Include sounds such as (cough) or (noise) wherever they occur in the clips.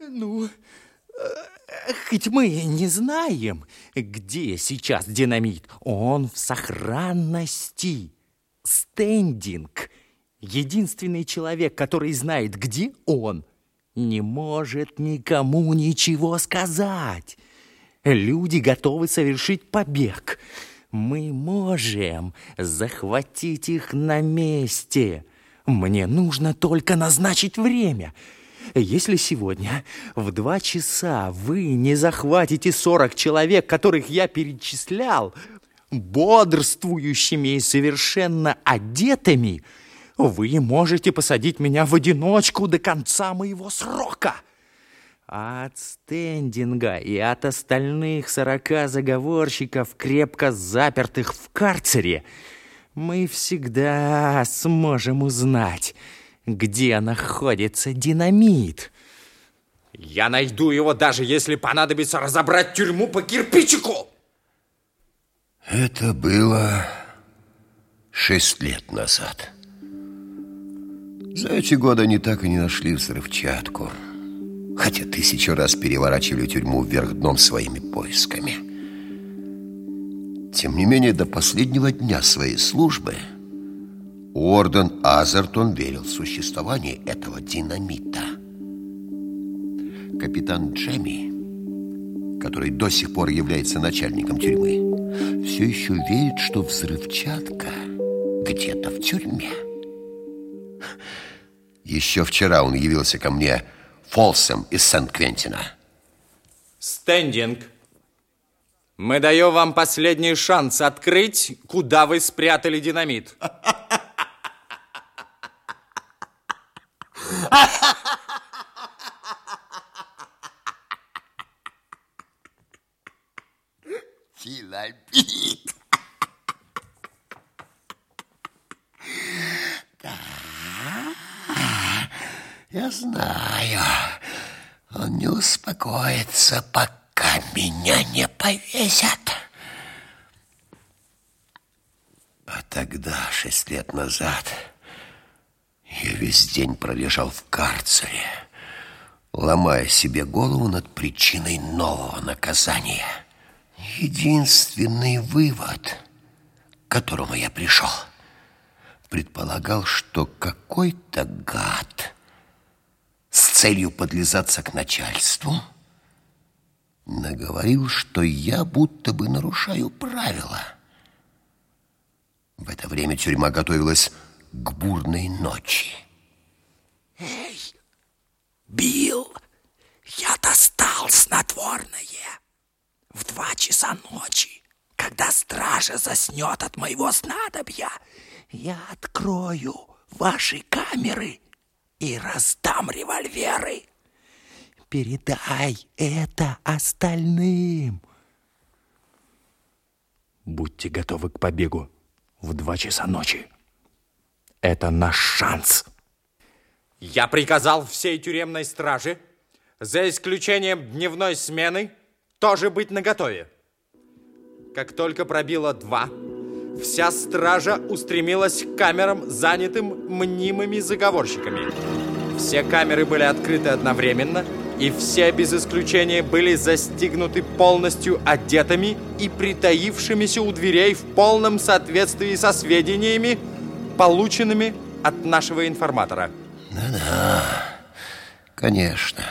Ну, э, хоть мы не знаем, где сейчас динамит, он в сохранности. Стендинг, единственный человек, который знает, где он, не может никому ничего сказать. Люди готовы совершить побег. Мы можем захватить их на месте. Мне нужно только назначить время. Если сегодня в два часа вы не захватите 40 человек, которых я перечислял, бодрствующими и совершенно одетыми, вы можете посадить меня в одиночку до конца моего срока. А от стендинга и от остальных сорока заговорщиков, крепко запертых в карцере, мы всегда сможем узнать, где находится динамит. Я найду его, даже если понадобится разобрать тюрьму по кирпичику. Это было шесть лет назад. За эти годы они так и не нашли взрывчатку. Хотя тысячу раз переворачивали тюрьму вверх дном своими поисками. Тем не менее, до последнего дня своей службы Уорден Азертон верил в существование этого динамита. Капитан Джемми, который до сих пор является начальником тюрьмы, все еще верит, что взрывчатка где-то в тюрьме. Еще вчера он явился ко мне Фолсом из Сент-Квентина. Стендинг, мы даем вам последний шанс открыть, куда вы спрятали динамит. (laughs) Динамит. Я знаю, он не успокоится, пока меня не повесят. А тогда, шесть лет назад, я весь день пролежал в карцере, ломая себе голову над причиной нового наказания. Единственный вывод, к которому я пришел, предполагал, что какой-то гад с целью подлизаться к начальству наговорил, что я будто бы нарушаю правила. В это время тюрьма готовилась к бурной ночи. Эй, Билл, я достал снотворное. В два часа ночи, когда стража заснет от моего снадобья, я открою ваши камеры и раздам револьверы. Передай это остальным. Будьте готовы к побегу в два часа ночи. Это наш шанс. Я приказал всей тюремной страже, за исключением дневной смены, тоже быть наготове. Как только пробило два, вся стража устремилась к камерам, занятым мнимыми заговорщиками. Все камеры были открыты одновременно, и все без исключения были застигнуты полностью одетыми и притаившимися у дверей в полном соответствии со сведениями, полученными от нашего информатора. Да-да, конечно.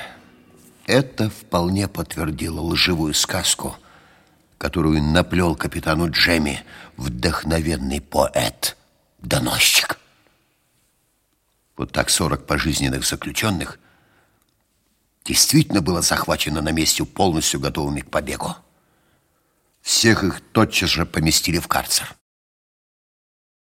Это вполне подтвердило лживую сказку, которую наплел капитану Джемми вдохновенный поэт, доносчик. Вот так 40 пожизненных заключенных действительно было захвачено на месте полностью готовыми к побегу. Всех их тотчас же поместили в карцер.